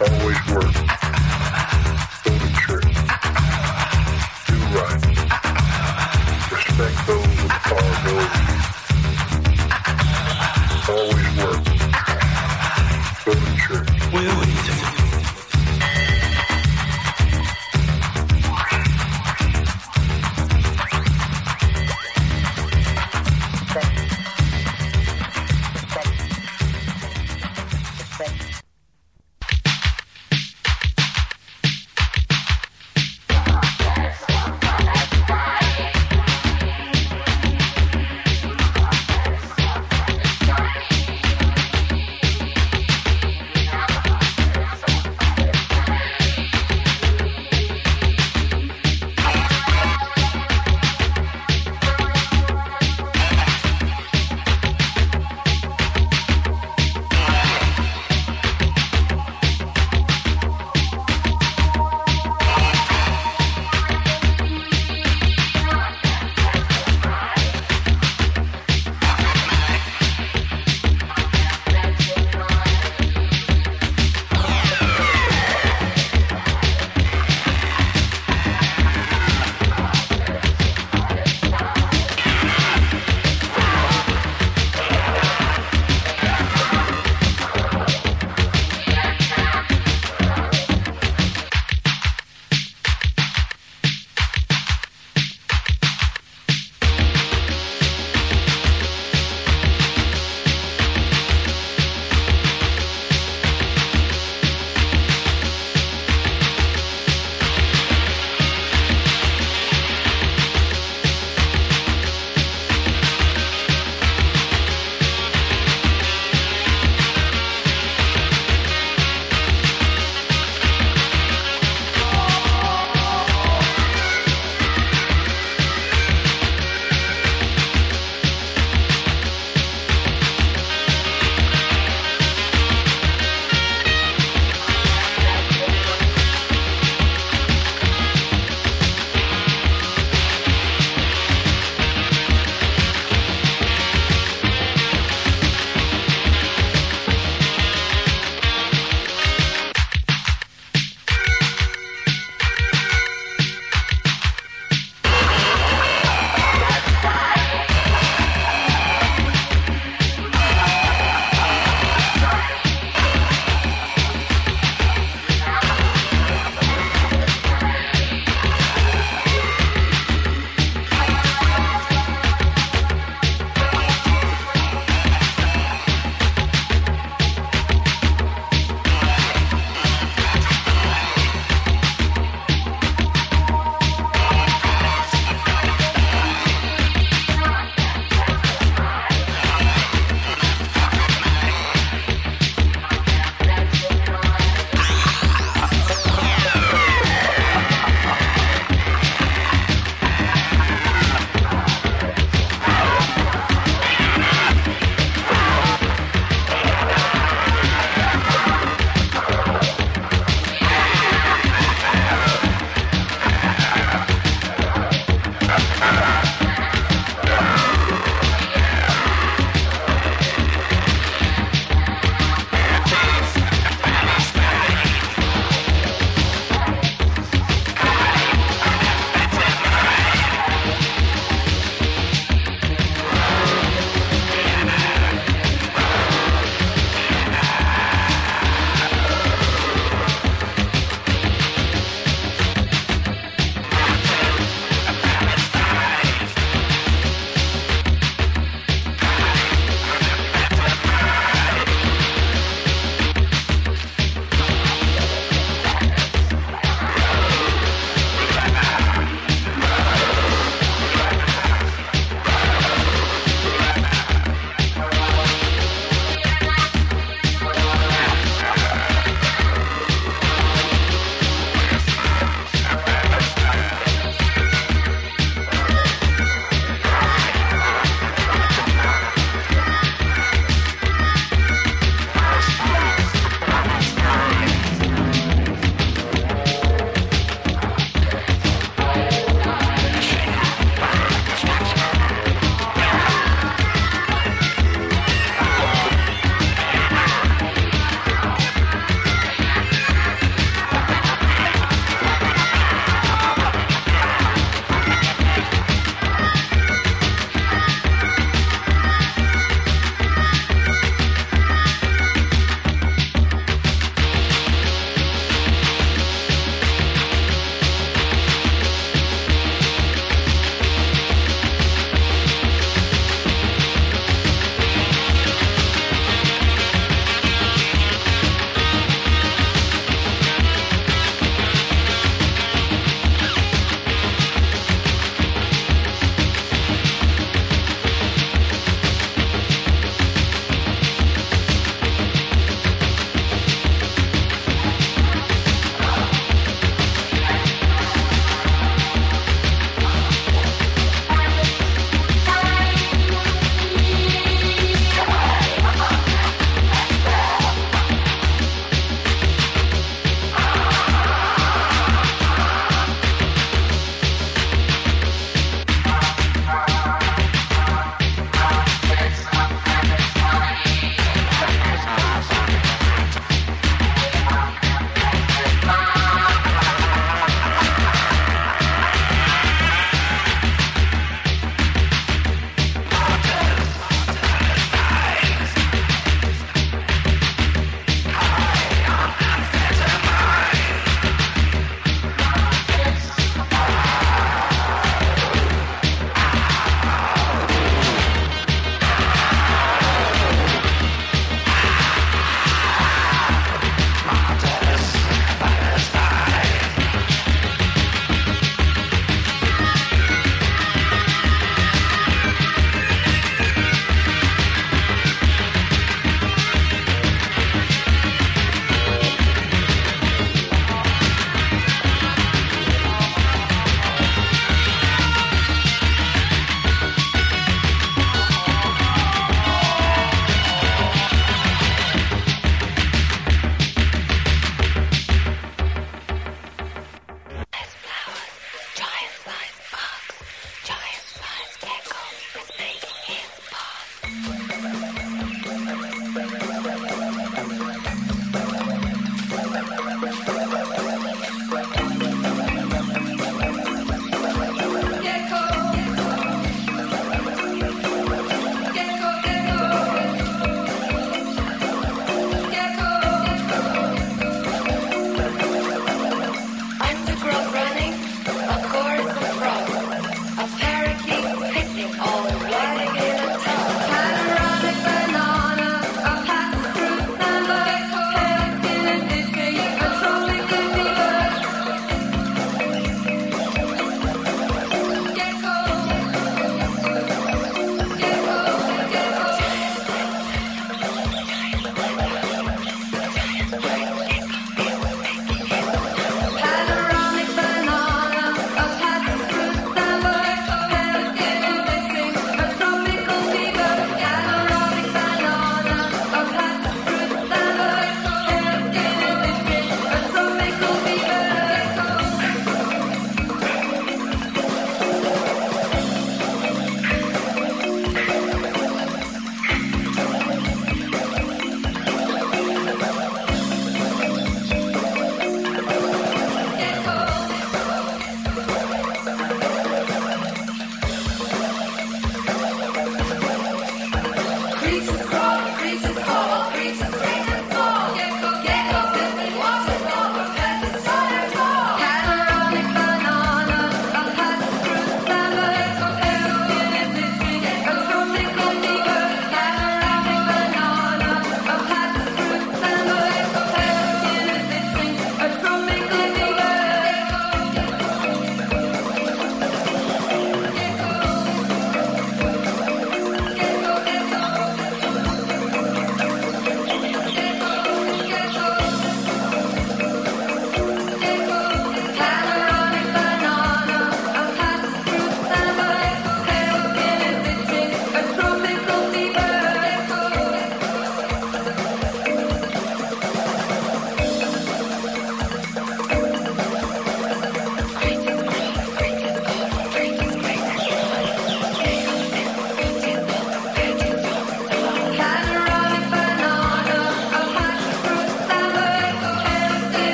always work.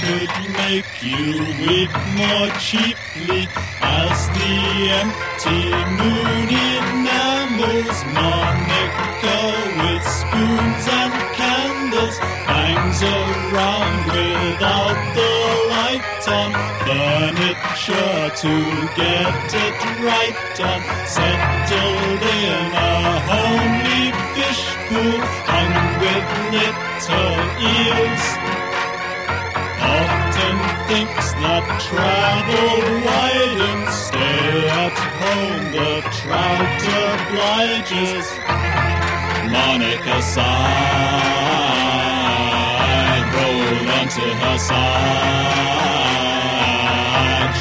Could make you weep more cheaply as the empty moon enamels Monica with spoons and candles hangs around without the light on furniture to get it right on settled in a homely fish pool hung with little eels thinks that travel wide and stay at home the trout obliges Monica sighed, rolled onto her side.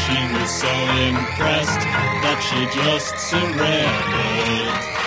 She was so impressed that she just surrendered.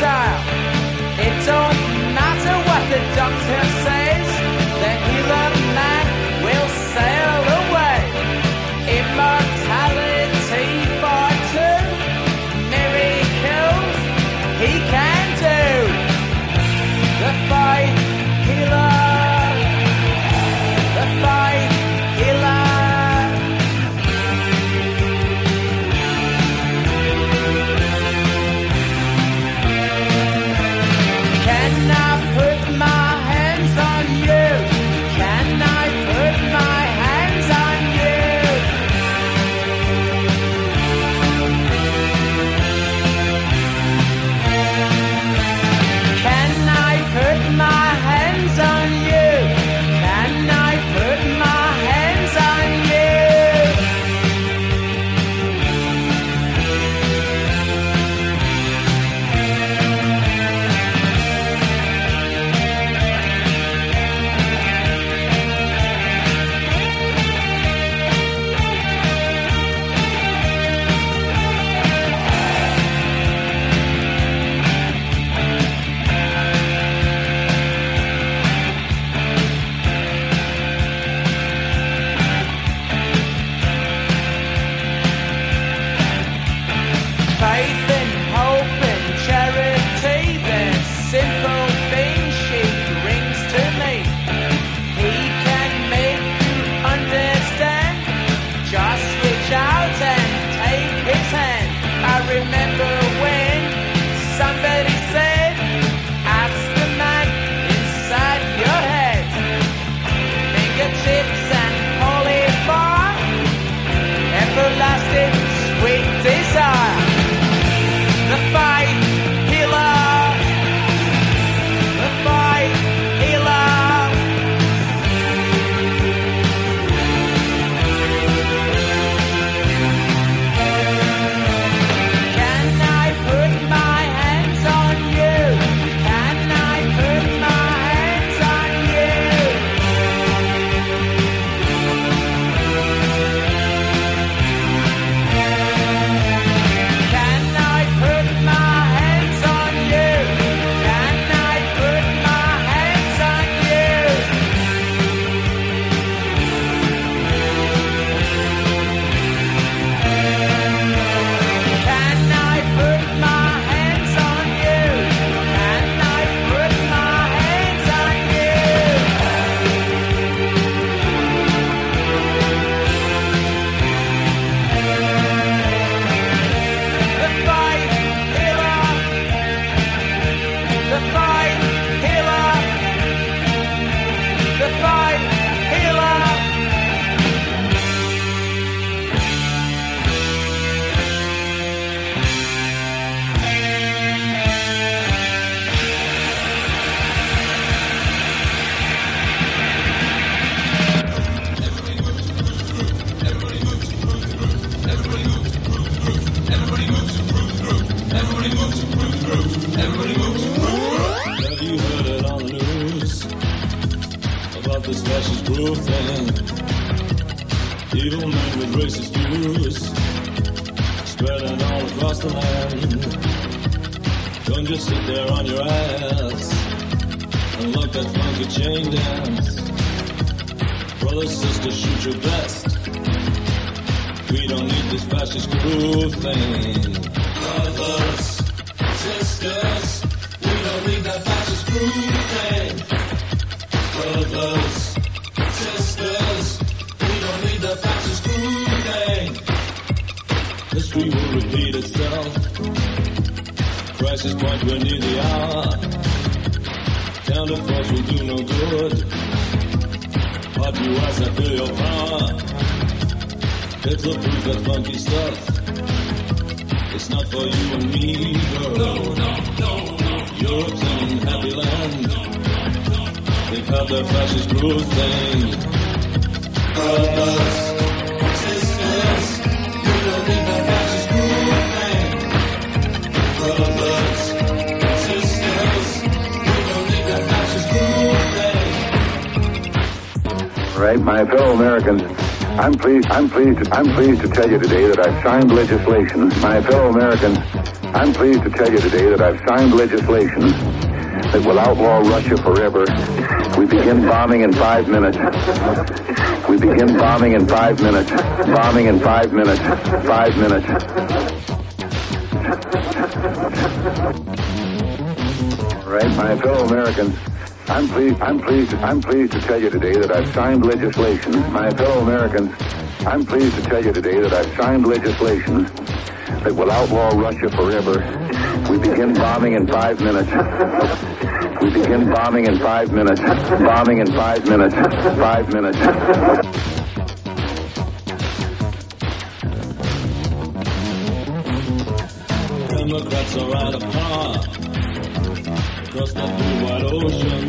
Can History will repeat itself. Crisis point, we're near the hour. Counterforce will do no good. Hot you as I feel your power. Hitler proves that funky stuff. It's not for you and me, girl. No, no, no, no. Europe's an unhappy land. They've had their fascist groove thing. Brothers, sisters, Right, my fellow Americans, I'm pleased. I'm pleased. I'm pleased to tell you today that I've signed legislation. My fellow Americans, I'm pleased to tell you today that I've signed legislation that will outlaw Russia forever. We begin bombing in five minutes. We begin bombing in five minutes. Bombing in five minutes. Five minutes. Right, my fellow Americans. I'm pleased. I'm pleased. I'm pleased to tell you today that I've signed legislation. My fellow Americans, I'm pleased to tell you today that I've signed legislation that will outlaw Russia forever. We begin bombing in five minutes. We begin bombing in five minutes. Bombing in five minutes. Five minutes. Democrats are out of power across that blue wide ocean.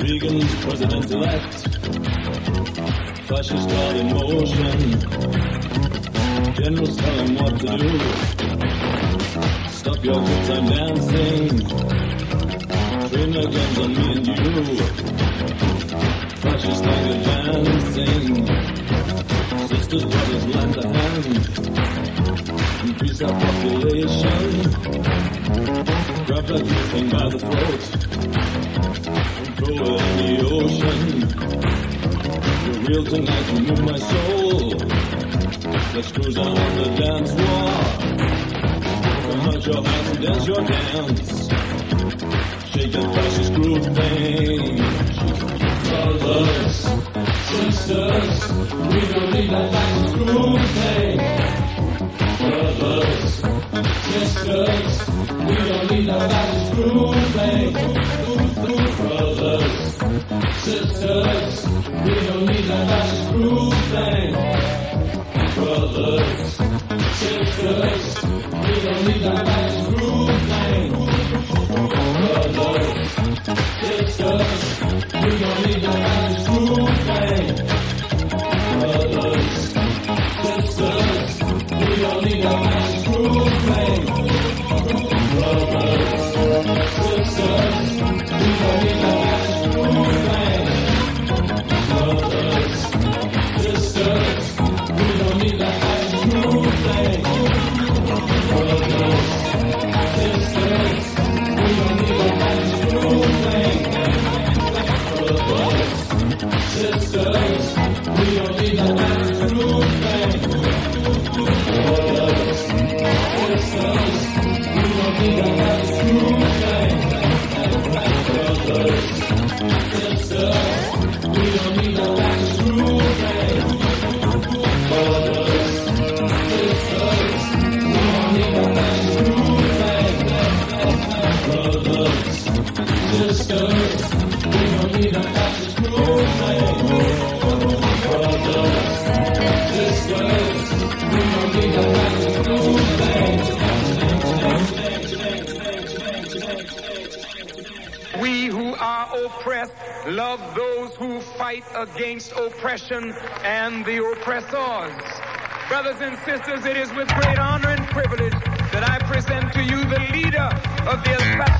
Reagan's president-elect, fascist God in motion. Generals tell him what to do. Stop your good time dancing. Train your guns on me and you. Fascist like advancing. Sisters, brothers, lend a hand increase our population. Grab that thing by the throat and throw it in the ocean. You're real tonight, you move my soul. Let's cruise on the dance floor. Come out your hands and dance your dance. Shake that fascist groove thing. Brothers, sisters, we don't need that fascist groove thing brothers, sisters, we don't need no fascist grooving. Brothers, sisters, we don't need no grooving. Brothers, sisters, we don't need. Brothers, sisters, we don't need no fight against oppression and the oppressors. Brothers and sisters, it is with great honor and privilege that I present to you the leader of the